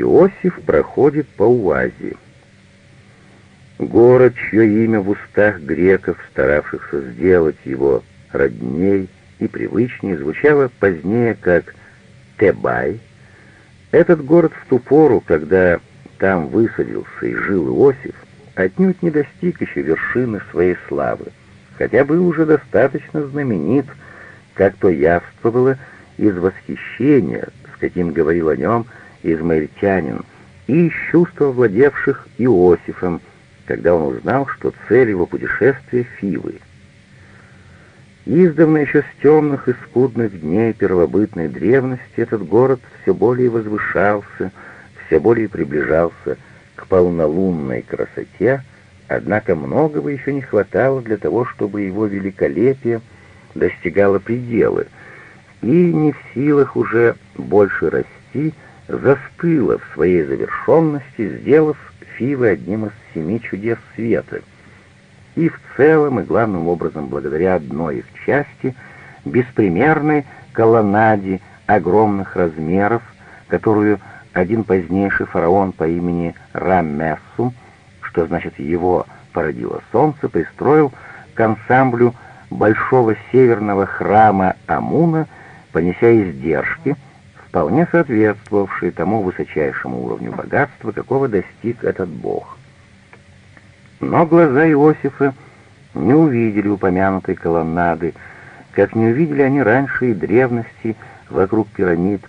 Иосиф проходит по Уазе. Город, чье имя в устах греков, старавшихся сделать его родней и привычнее, звучало позднее как Тебай. Этот город в ту пору, когда там высадился и жил Иосиф, отнюдь не достиг еще вершины своей славы, хотя был уже достаточно знаменит, как то явствовало из восхищения, с каким говорил о нем измаильтянин, и из чувства владевших Иосифом, когда он узнал, что цель его путешествия — Фивы. Издавна еще с темных и скудных дней первобытной древности этот город все более возвышался, все более приближался к полнолунной красоте, однако многого еще не хватало для того, чтобы его великолепие достигало предела, и не в силах уже больше расти, застыло в своей завершенности, сделав Фивы одним из семи чудес света, и в целом, и главным образом благодаря одной их части, беспримерной колоннаде огромных размеров, которую один позднейший фараон по имени Раммессу, что значит «его породило солнце», пристроил к ансамблю большого северного храма Амуна, понеся издержки, вполне соответствовавшие тому высочайшему уровню богатства, какого достиг этот бог. Но глаза Иосифа не увидели упомянутой колоннады, как не увидели они раньше и древности вокруг пирамид,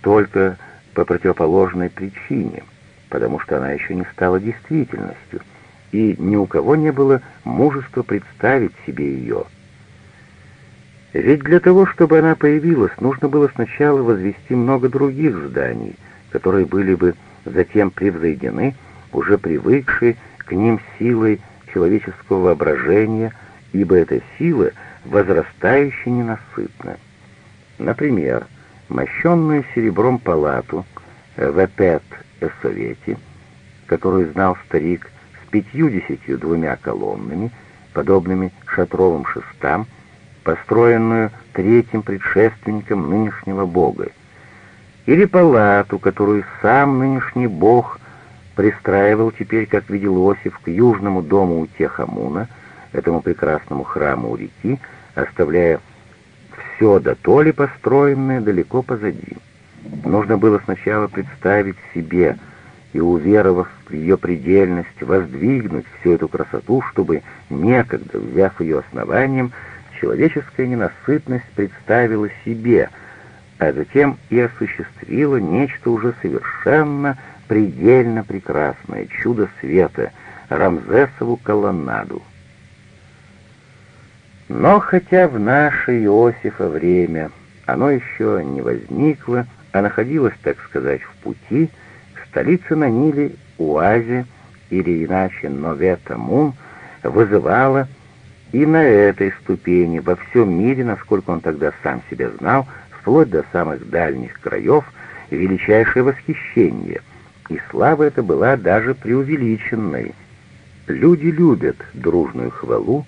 только по противоположной причине, потому что она еще не стала действительностью, и ни у кого не было мужества представить себе ее. Ведь для того, чтобы она появилась, нужно было сначала возвести много других зданий, которые были бы затем превзойдены, уже привыкшие к ним силой человеческого воображения, ибо эта сила возрастающе ненасытна. Например, мощенную серебром палату в Эпет-Совете, которую знал старик с пятью-десятью двумя колоннами, подобными шатровым шестам, построенную третьим предшественником нынешнего бога, или палату, которую сам нынешний бог пристраивал теперь, как видел Иосиф, к южному дому у Техамуна, этому прекрасному храму у реки, оставляя все до то ли построенное далеко позади. Нужно было сначала представить себе и, уверовав в ее предельность, воздвигнуть всю эту красоту, чтобы некогда, взяв ее основанием, человеческая ненасытность представила себе, а затем и осуществила нечто уже совершенно предельно прекрасное, чудо света, Рамзесову колоннаду. Но хотя в наше Иосифа время оно еще не возникло, а находилось, так сказать, в пути, столица на Ниле, Уазе, или иначе Новета-Мун, вызывала и на этой ступени во всем мире, насколько он тогда сам себя знал, вплоть до самых дальних краев, величайшее восхищение, и слава эта была даже преувеличенной. Люди любят дружную хвалу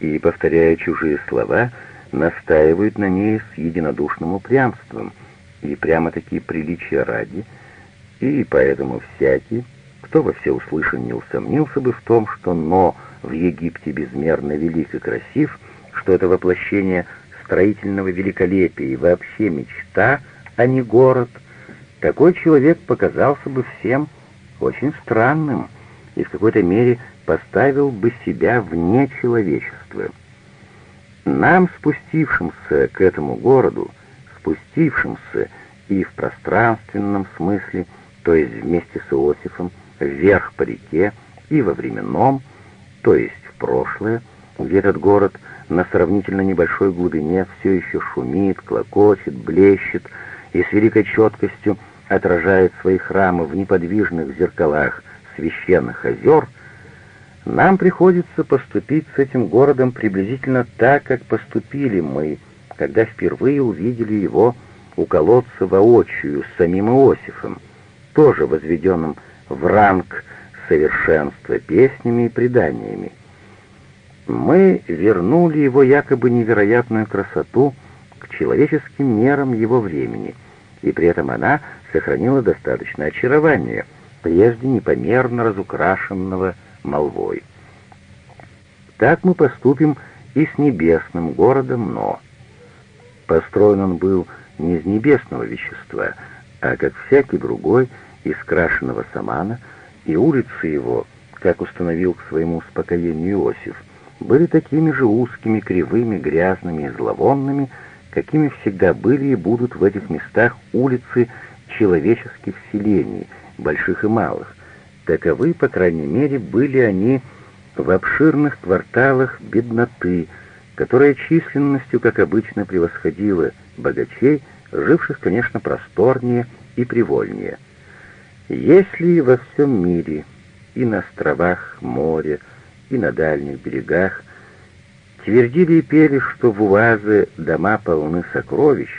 и, повторяя чужие слова, настаивают на ней с единодушным упрямством, и прямо-таки приличия ради, и поэтому всякий, кто во всеуслышание усомнился бы в том, что «но» в Египте безмерно велик и красив, что это воплощение строительного великолепия и вообще мечта, а не город, такой человек показался бы всем очень странным и в какой-то мере поставил бы себя вне человечества. Нам, спустившимся к этому городу, спустившимся и в пространственном смысле, то есть вместе с Иосифом, вверх по реке, и во временном, то есть в прошлое, где этот город на сравнительно небольшой глубине все еще шумит, клокочет, блещет и с великой четкостью отражает свои храмы в неподвижных зеркалах священных озер, нам приходится поступить с этим городом приблизительно так, как поступили мы, когда впервые увидели его у колодца воочию с самим Иосифом, тоже возведенным в ранг совершенства песнями и преданиями. Мы вернули его якобы невероятную красоту к человеческим мерам его времени, и при этом она сохранила достаточное очарование, прежде непомерно разукрашенного молвой. Так мы поступим и с небесным городом Но. Построен он был не из небесного вещества, а как всякий другой, из крашеного самана, и улицы его, как установил к своему успокоению Иосиф, были такими же узкими, кривыми, грязными и зловонными, какими всегда были и будут в этих местах улицы человеческих селений, больших и малых. Таковы, по крайней мере, были они в обширных кварталах бедноты, которая численностью, как обычно, превосходила богачей, живших, конечно, просторнее и привольнее. Если во всем мире, и на островах моря, и на дальних берегах, твердили и пели, что в Уазе дома полны сокровищ,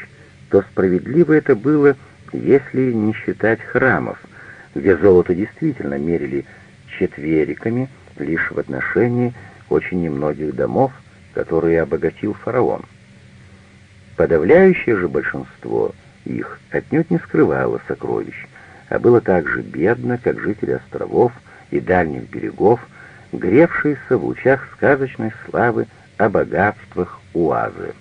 то справедливо это было, если не считать храмов, где золото действительно мерили четвериками лишь в отношении очень немногих домов, которые обогатил фараон. Подавляющее же большинство их отнюдь не скрывало сокровищ, а было так же бедно, как жители островов и дальних берегов, гревшиеся в лучах сказочной славы о богатствах Уазы.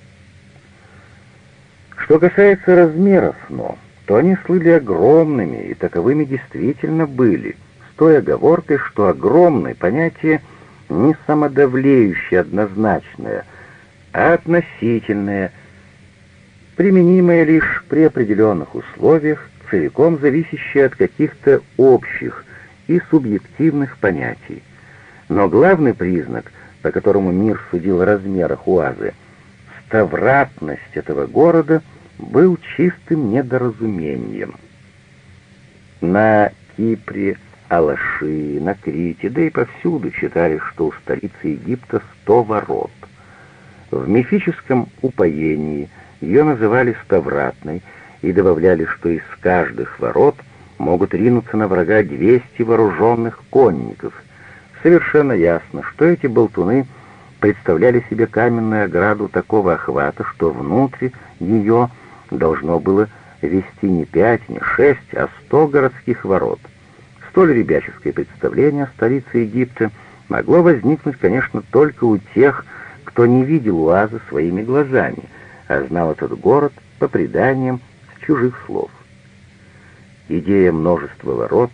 Что касается размеров но, то они слыли огромными, и таковыми действительно были, с той оговоркой, что огромное понятие не самодавлеющее однозначное, а относительное – применимое лишь при определенных условиях, целиком зависящее от каких-то общих и субъективных понятий. Но главный признак, по которому мир судил о размерах Уазы, ставратность этого города был чистым недоразумением. На Кипре, Алаши, на Крите, да и повсюду читали, что у столицы Египта сто ворот. В мифическом упоении – ее называли Ставратной и добавляли, что из каждых ворот могут ринуться на врага 200 вооруженных конников. Совершенно ясно, что эти болтуны представляли себе каменную ограду такого охвата, что внутрь ее должно было вести не пять, не шесть, а сто городских ворот. Столь ребяческое представление о столице Египта могло возникнуть, конечно, только у тех, кто не видел Уаза своими глазами — а знал этот город по преданиям чужих слов. Идея множества ворот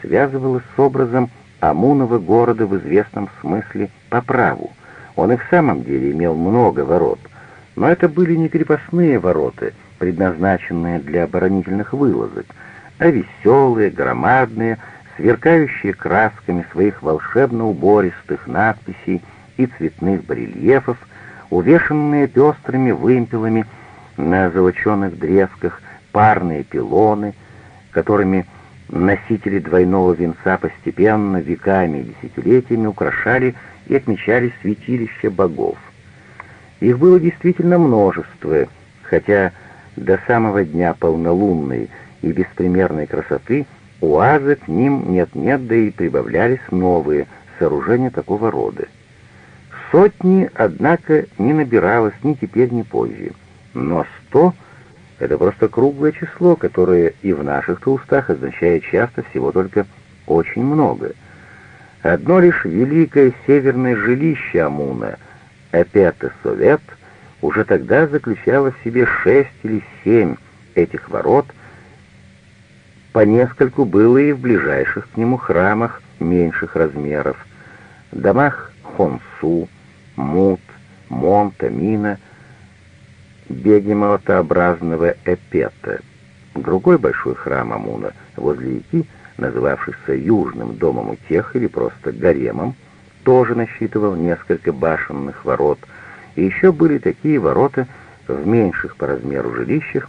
связывалась с образом Амунова города в известном смысле по праву. Он и в самом деле имел много ворот, но это были не крепостные ворота, предназначенные для оборонительных вылазок, а веселые, громадные, сверкающие красками своих волшебно-убористых надписей и цветных барельефов, увешанные пестрыми вымпелами на золоченых древках, парные пилоны, которыми носители двойного венца постепенно, веками и десятилетиями украшали и отмечали святилища богов. Их было действительно множество, хотя до самого дня полнолунной и беспримерной красоты уазы к ним нет-нет, да и прибавлялись новые сооружения такого рода. Сотни, однако, не набиралось ни теперь, ни позже. Но сто — это просто круглое число, которое и в наших устах означает часто всего только очень много. Одно лишь великое северное жилище Амуна, Эпета Совет, уже тогда заключало в себе шесть или семь этих ворот, по нескольку было и в ближайших к нему храмах меньших размеров, домах Хонсу, Мут, Монта, Мина, бегемотообразного Эпета. Другой большой храм Амуна возле реки, называвшийся Южным домом утех или просто Гаремом, тоже насчитывал несколько башенных ворот, и еще были такие ворота в меньших по размеру жилищах,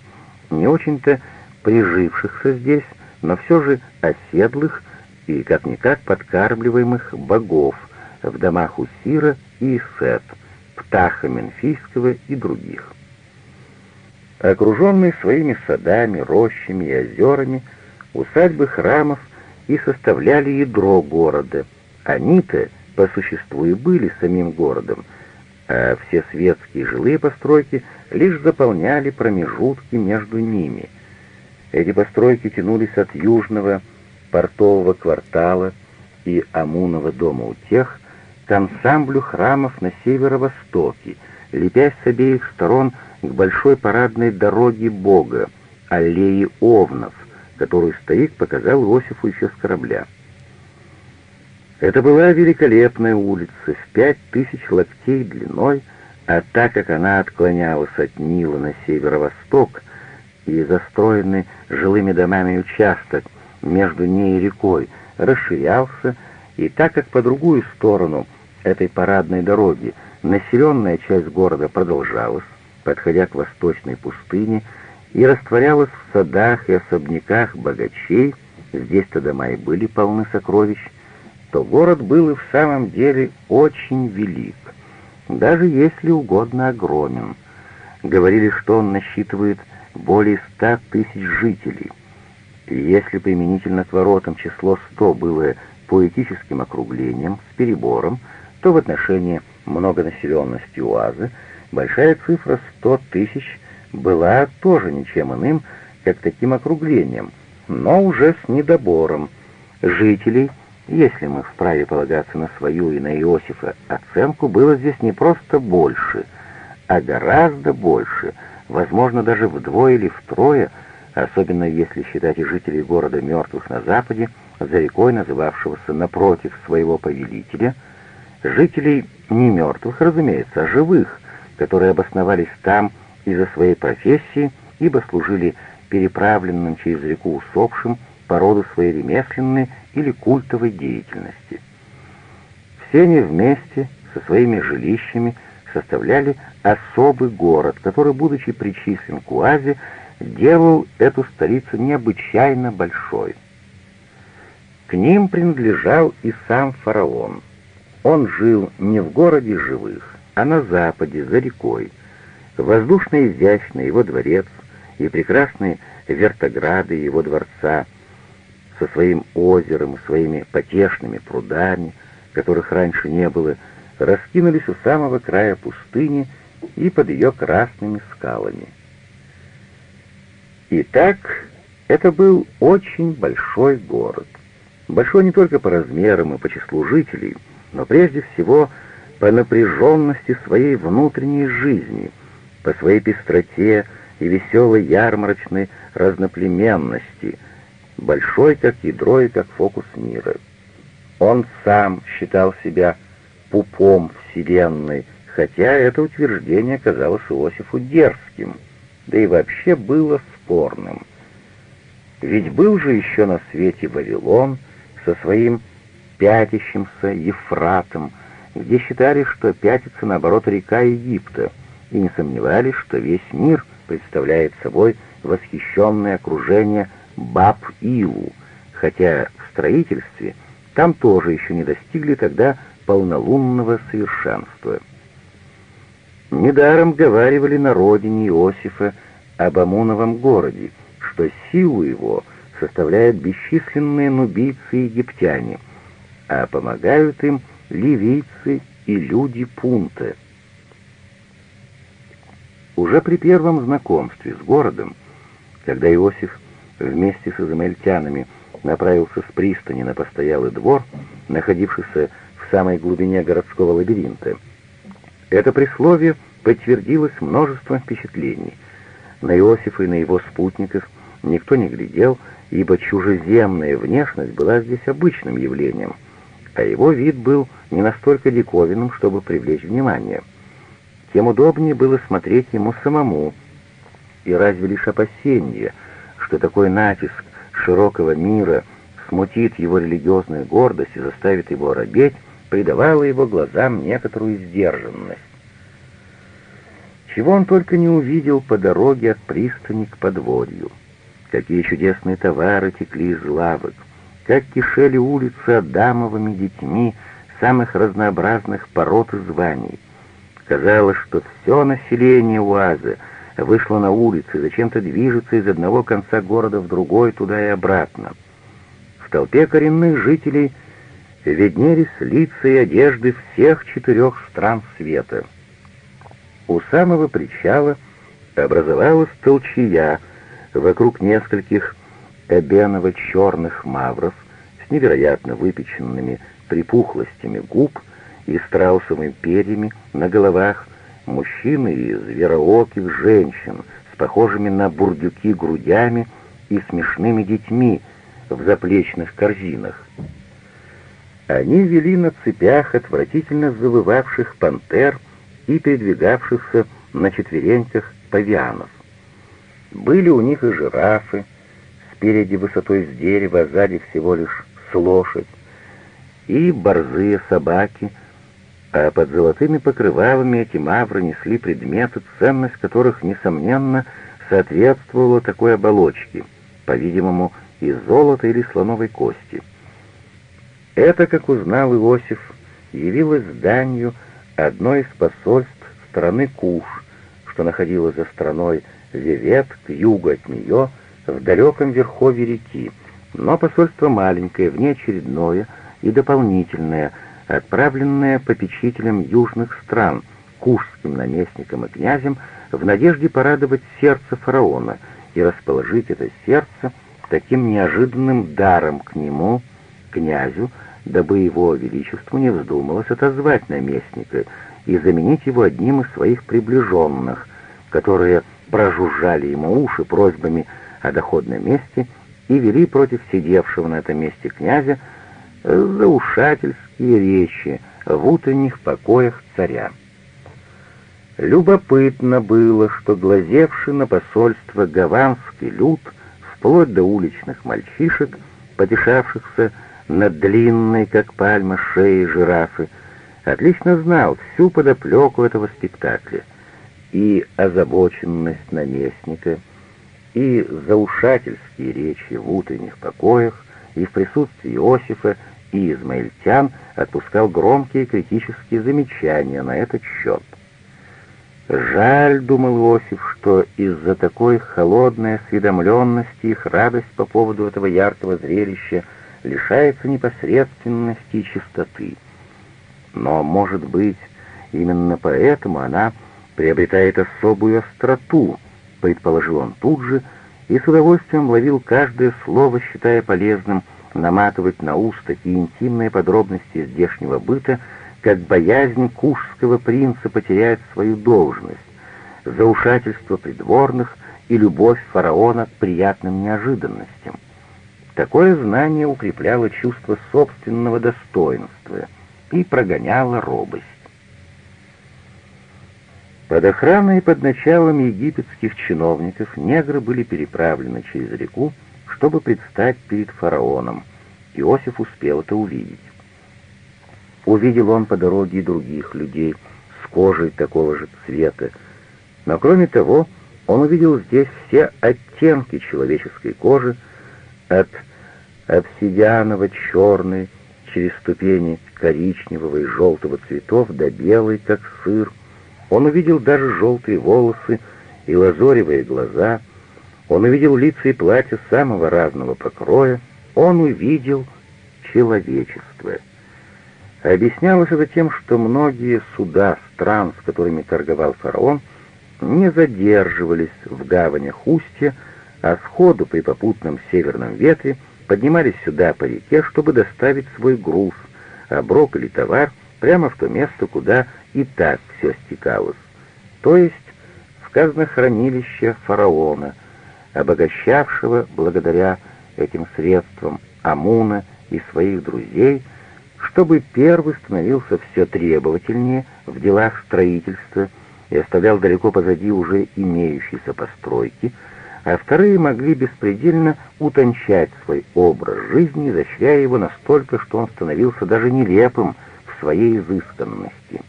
не очень-то прижившихся здесь, но все же оседлых и как-никак подкармливаемых богов в домах Усира и Сет, Птаха Менфийского и других. Окруженные своими садами, рощами и озерами, усадьбы храмов и составляли ядро города. Они-то, по существу, и были самим городом, а все светские жилые постройки лишь заполняли промежутки между ними. Эти постройки тянулись от южного портового квартала и Амунова дома утех к ансамблю храмов на северо-востоке, лепясь с обеих сторон к большой парадной дороге Бога, аллеи Овнов, которую старик показал Иосифу еще с корабля. Это была великолепная улица в пять тысяч локтей длиной, а так как она отклонялась от Нила на северо-восток и застроенный жилыми домами участок между ней и рекой расширялся, и так как по другую сторону этой парадной дороги населенная часть города продолжалась, подходя к восточной пустыне, и растворялась в садах и особняках богачей, здесь-то дома и были полны сокровищ, то город был и в самом деле очень велик, даже если угодно огромен. Говорили, что он насчитывает более ста тысяч жителей. И если применительно к воротам число сто было поэтическим округлением с перебором, то в отношении многонаселенности УАЗа большая цифра сто тысяч была тоже ничем иным, как таким округлением, но уже с недобором. Жителей, если мы вправе полагаться на свою и на Иосифа оценку, было здесь не просто больше, а гораздо больше, возможно, даже вдвое или втрое, особенно если считать и жителей города мертвых на западе, за рекой, называвшегося напротив своего повелителя, жителей не мертвых, разумеется, а живых, которые обосновались там, из-за своей профессии, ибо служили переправленным через реку усопшим по роду своей ремесленной или культовой деятельности. Все они вместе со своими жилищами составляли особый город, который, будучи причислен к Уазе, делал эту столицу необычайно большой. К ним принадлежал и сам фараон. Он жил не в городе живых, а на западе, за рекой, Воздушно изящный его дворец и прекрасные вертограды его дворца со своим озером своими потешными прудами, которых раньше не было, раскинулись у самого края пустыни и под ее красными скалами. Итак, это был очень большой город. Большой не только по размерам и по числу жителей, но прежде всего по напряженности своей внутренней жизни — по своей пестроте и веселой ярмарочной разноплеменности, большой как ядро и как фокус мира. Он сам считал себя пупом Вселенной, хотя это утверждение казалось Иосифу дерзким, да и вообще было спорным. Ведь был же еще на свете Вавилон со своим пятящимся Ефратом, где считали, что пятится наоборот река Египта — и не сомневались, что весь мир представляет собой восхищенное окружение Баб-Илу, хотя в строительстве там тоже еще не достигли тогда полнолунного совершенства. Недаром говаривали на родине Иосифа об Амуновом городе, что силу его составляют бесчисленные нубийцы и египтяне, а помогают им ливийцы и люди Пунта — уже при первом знакомстве с городом, когда Иосиф вместе с измельтянами направился с пристани на постоялый двор, находившийся в самой глубине городского лабиринта, это присловие подтвердилось множеством впечатлений. На Иосифа и на его спутников никто не глядел, ибо чужеземная внешность была здесь обычным явлением, а его вид был не настолько диковинным, чтобы привлечь внимание — тем удобнее было смотреть ему самому. И разве лишь опасение, что такой натиск широкого мира смутит его религиозную гордость и заставит его робеть, придавало его глазам некоторую сдержанность. Чего он только не увидел по дороге от пристани к подворью. Какие чудесные товары текли из лавок, как кишели улицы адамовыми детьми самых разнообразных пород и званий. Казалось, что все население Уаза вышло на улицы, зачем-то движется из одного конца города в другой, туда и обратно. В толпе коренных жителей виднелись лица и одежды всех четырех стран света. У самого причала образовалась толчья, вокруг нескольких эбеново-черных мавров с невероятно выпеченными припухлостями губ и страусовыми перьями на головах, мужчины и зверооких женщин с похожими на бурдюки грудями и смешными детьми в заплечных корзинах. Они вели на цепях отвратительно завывавших пантер и передвигавшихся на четвереньках павианов. Были у них и жирафы, спереди высотой с дерева, а сзади всего лишь с лошадь, и борзые собаки, а под золотыми покрывалами эти мавры несли предметы, ценность которых, несомненно, соответствовала такой оболочке, по-видимому, из золота или слоновой кости. Это, как узнал Иосиф, явилось зданию одной из посольств страны Куш, что находилось за страной Вевет к югу от нее, в далеком верховье реки, но посольство маленькое, внеочередное и дополнительное, отправленное попечителем южных стран, кушским наместником и князем, в надежде порадовать сердце фараона и расположить это сердце таким неожиданным даром к нему, князю, дабы его величеству не вздумалось отозвать наместника и заменить его одним из своих приближенных, которые прожужжали ему уши просьбами о доходном месте и вели против сидевшего на этом месте князя заушательские речи в утренних покоях царя. Любопытно было, что глазевший на посольство гаванский люд, вплоть до уличных мальчишек, потешавшихся над длинной, как пальма, шеей жирафы, отлично знал всю подоплеку этого спектакля и озабоченность наместника, и заушательские речи в утренних покоях, и в присутствии Иосифа, и измаильтян отпускал громкие критические замечания на этот счет. Жаль, думал Иосиф, что из-за такой холодной осведомленности их радость по поводу этого яркого зрелища лишается непосредственности и чистоты. Но, может быть, именно поэтому она приобретает особую остроту, предположил он тут же, и с удовольствием ловил каждое слово, считая полезным наматывать на ус такие интимные подробности здешнего быта, как боязнь кушского принца потерять свою должность, заушательство придворных и любовь фараона к приятным неожиданностям. Такое знание укрепляло чувство собственного достоинства и прогоняло робость. Под охраной и под началом египетских чиновников негры были переправлены через реку, чтобы предстать перед фараоном. Иосиф успел это увидеть. Увидел он по дороге и других людей с кожей такого же цвета, но кроме того он увидел здесь все оттенки человеческой кожи, от обсидианово-черной через ступени коричневого и желтого цветов до белой, как сыр. Он увидел даже желтые волосы и лазоревые глаза. Он увидел лица и платья самого разного покроя. Он увидел человечество. Объяснялось это тем, что многие суда стран, с которыми торговал фараон, не задерживались в гаванях устья, а сходу при попутном северном ветре поднимались сюда по реке, чтобы доставить свой груз, оброк или товар прямо в то место, куда и так все стекалось, то есть в казнохранилище фараона, обогащавшего благодаря этим средствам Амуна и своих друзей, чтобы первый становился все требовательнее в делах строительства и оставлял далеко позади уже имеющиеся постройки, а вторые могли беспредельно утончать свой образ жизни, изощряя его настолько, что он становился даже нелепым в своей изысканности.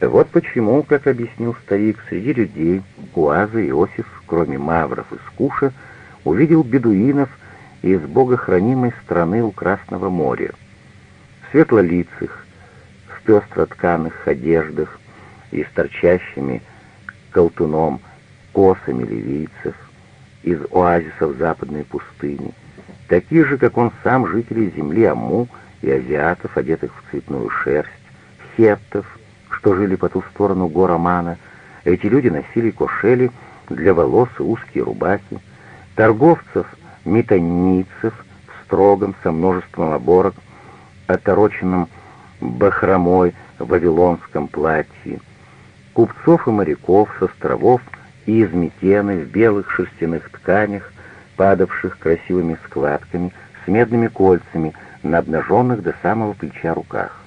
Вот почему, как объяснил старик, среди людей Гуаза Иосиф, кроме мавров и скуша, увидел бедуинов из богохранимой страны у Красного моря. Светлолицых, в пестротканых одеждах и с торчащими колтуном косами ливийцев из оазисов западной пустыни, такие же, как он сам, жители земли Аму и азиатов, одетых в цветную шерсть, хептов, что жили по ту сторону гор Амана. Эти люди носили кошели для волос и узкие рубахи, торговцев метанийцев в строгом со множеством оборок, отороченном бахромой вавилонском платье, купцов и моряков с островов и из Метены в белых шерстяных тканях, падавших красивыми складками, с медными кольцами на обнаженных до самого плеча руках.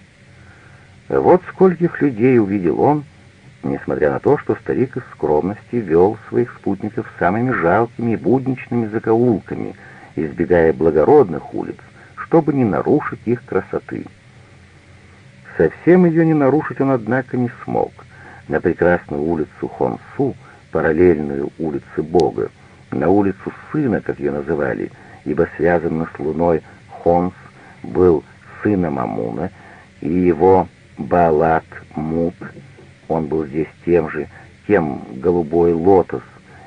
Вот скольких людей увидел он, несмотря на то, что старик из скромности вел своих спутников самыми жалкими и будничными закоулками, избегая благородных улиц, чтобы не нарушить их красоты. Совсем ее не нарушить он, однако, не смог. На прекрасную улицу Хонсу, параллельную улице Бога, на улицу Сына, как ее называли, ибо связанный с Луной Хонс был сыном Амуна, и его Балат Мут, он был здесь тем же, кем голубой лотос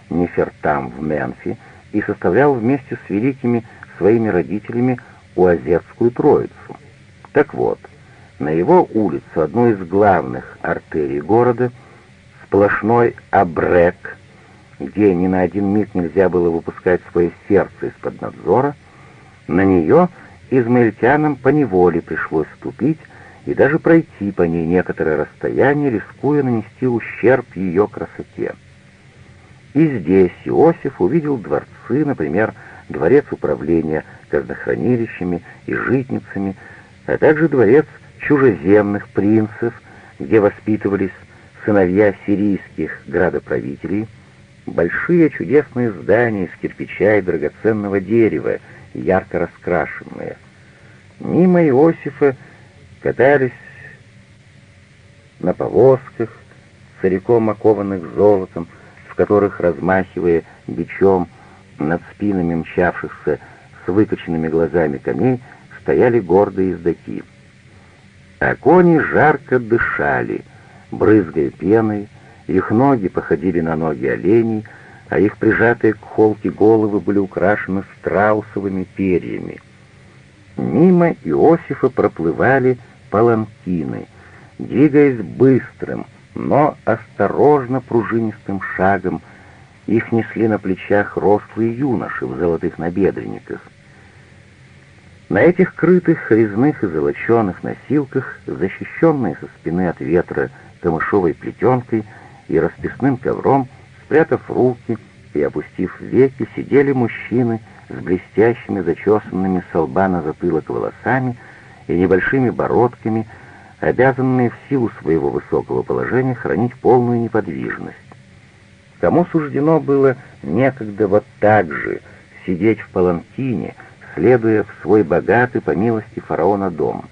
Нефертам в Менфи, и составлял вместе с великими своими родителями Уазетскую Троицу. Так вот, на его улицу, одну из главных артерий города, сплошной обрек, где ни на один миг нельзя было выпускать свое сердце из-под надзора, на нее измаильтянам поневоле пришлось ступить и даже пройти по ней некоторое расстояние, рискуя нанести ущерб ее красоте. И здесь Иосиф увидел дворцы, например, дворец управления казнохранилищами и житницами, а также дворец чужеземных принцев, где воспитывались сыновья сирийских градоправителей, большие чудесные здания из кирпича и драгоценного дерева, ярко раскрашенные. Мимо Иосифа катались на повозках, целиком окованных золотом, в которых, размахивая бичом над спинами мчавшихся с выкоченными глазами коней, стояли гордые издаки. А кони жарко дышали, брызгая пеной, их ноги походили на ноги оленей, а их прижатые к холке головы были украшены страусовыми перьями. Мимо Иосифа проплывали паланкины, двигаясь быстрым, но осторожно пружинистым шагом, их несли на плечах рослые юноши в золотых набедренниках. На этих крытых, резных и золоченых носилках, защищенные со спины от ветра камышовой плетенкой и расписным ковром, спрятав руки и опустив веки, сидели мужчины с блестящими, зачесанными с лба на затылок волосами и небольшими бородками, обязанные в силу своего высокого положения хранить полную неподвижность. Кому суждено было некогда вот так же сидеть в паланкине, следуя в свой богатый по милости фараона дом.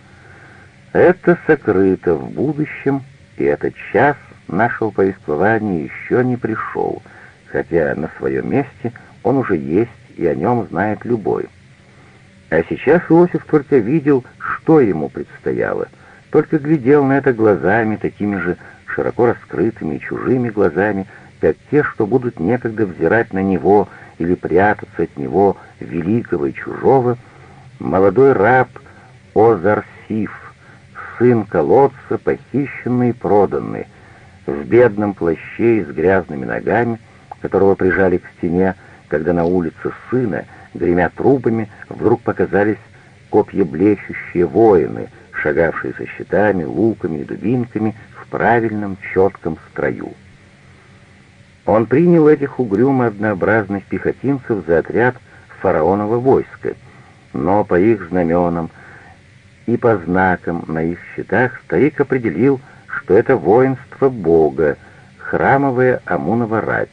Это сокрыто в будущем, и этот час нашего повествования еще не пришел, хотя на своем месте он уже есть, и о нем знает любой. А сейчас Иосиф только видел, что ему предстояло, только глядел на это глазами, такими же широко раскрытыми и чужими глазами, как те, что будут некогда взирать на него или прятаться от него, великого и чужого, молодой раб Озарсиф, сын колодца, похищенный и проданный, в бедном плаще и с грязными ногами, которого прижали к стене, когда на улице сына, гремя трубами, вдруг показались копья блещущие воины, шагавшие со щитами, луками и дубинками в правильном четком строю. Он принял этих угрюмо однообразных пехотинцев за отряд фараонова войска, но по их знаменам и по знакам на их щитах старик определил, что это воинство Бога, храмовая Амунова рать.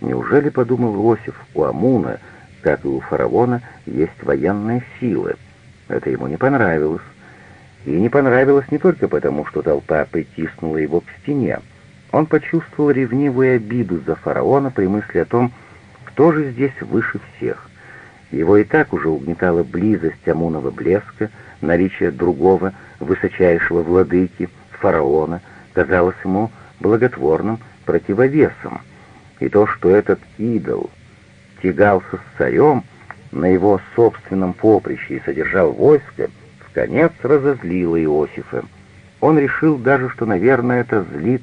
Неужели, подумал Иосиф, у Амуна, как и у фараона, есть военная сила? Это ему не понравилось. И не понравилось не только потому, что толпа притиснула его к стене. Он почувствовал ревнивую обиду за фараона при мысли о том, кто же здесь выше всех. Его и так уже угнетала близость Амунова блеска, наличие другого, высочайшего владыки, фараона, казалось ему благотворным противовесом. И то, что этот идол тягался с царем на его собственном поприще и содержал войско, в конец разозлило Иосифа. Он решил даже, что, наверное, это злит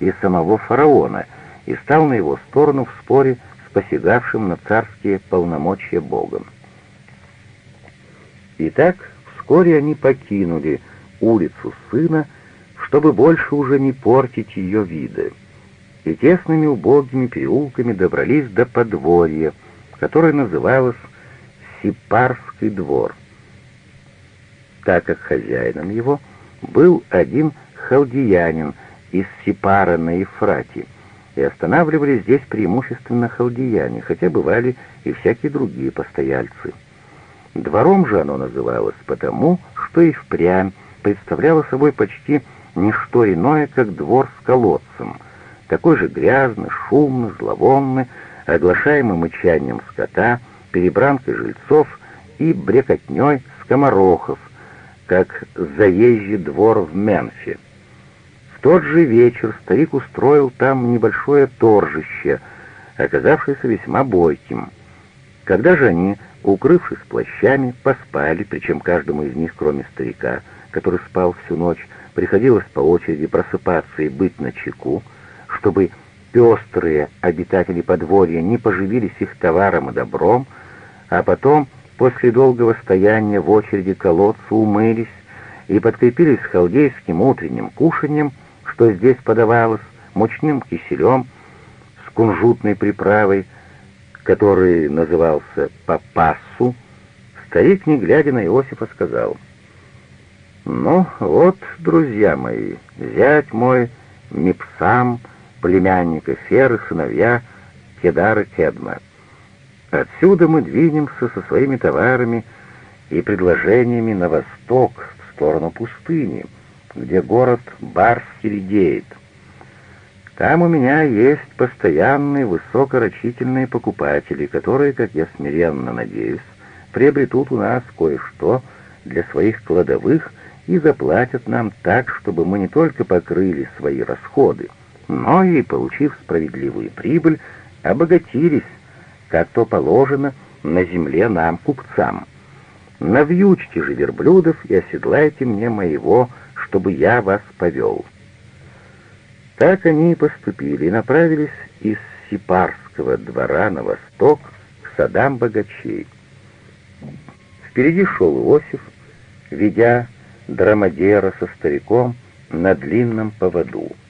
и самого фараона, и стал на его сторону в споре с посягавшим на царские полномочия Богом. Итак, вскоре они покинули улицу сына, чтобы больше уже не портить ее виды, и тесными убогими переулками добрались до подворья, которое называлось Сипарский двор, так как хозяином его был один халдиянин из Сипара на Ефрате, и останавливались здесь преимущественно халдияне, хотя бывали и всякие другие постояльцы. Двором же оно называлось потому, что и впрямь представляло собой почти не что иное, как двор с колодцем, такой же грязный, шумный, зловонный, оглашаемый мычанием скота, перебранкой жильцов и брекотней скоморохов, как заезжий двор в Менфе. В тот же вечер старик устроил там небольшое торжище, оказавшееся весьма бойким. Когда же они, укрывшись плащами, поспали, причем каждому из них, кроме старика, который спал всю ночь, приходилось по очереди просыпаться и быть на чеку, чтобы пестрые обитатели подворья не поживились их товаром и добром, а потом, после долгого стояния в очереди колодцу, умылись и подкрепились халдейским утренним кушанием, что здесь подавалось, мучным киселем с кунжутной приправой, который назывался папассу, старик, не глядя на Иосифа, сказал, «Ну вот, друзья мои, зять мой Мипсам, племянника Феры, сыновья Кедара Кедма. Отсюда мы двинемся со своими товарами и предложениями на восток, в сторону пустыни, где город Барский редеет. Там у меня есть постоянные высокорачительные покупатели, которые, как я смиренно надеюсь, приобретут у нас кое-что для своих кладовых и заплатят нам так, чтобы мы не только покрыли свои расходы, но и, получив справедливую прибыль, обогатились как то положено на земле нам, купцам. Навьючьте же верблюдов и оседлайте мне моего, чтобы я вас повел». Так они и поступили, и направились из Сипарского двора на восток к садам богачей. Впереди шел Иосиф, ведя драмадера со стариком на длинном поводу —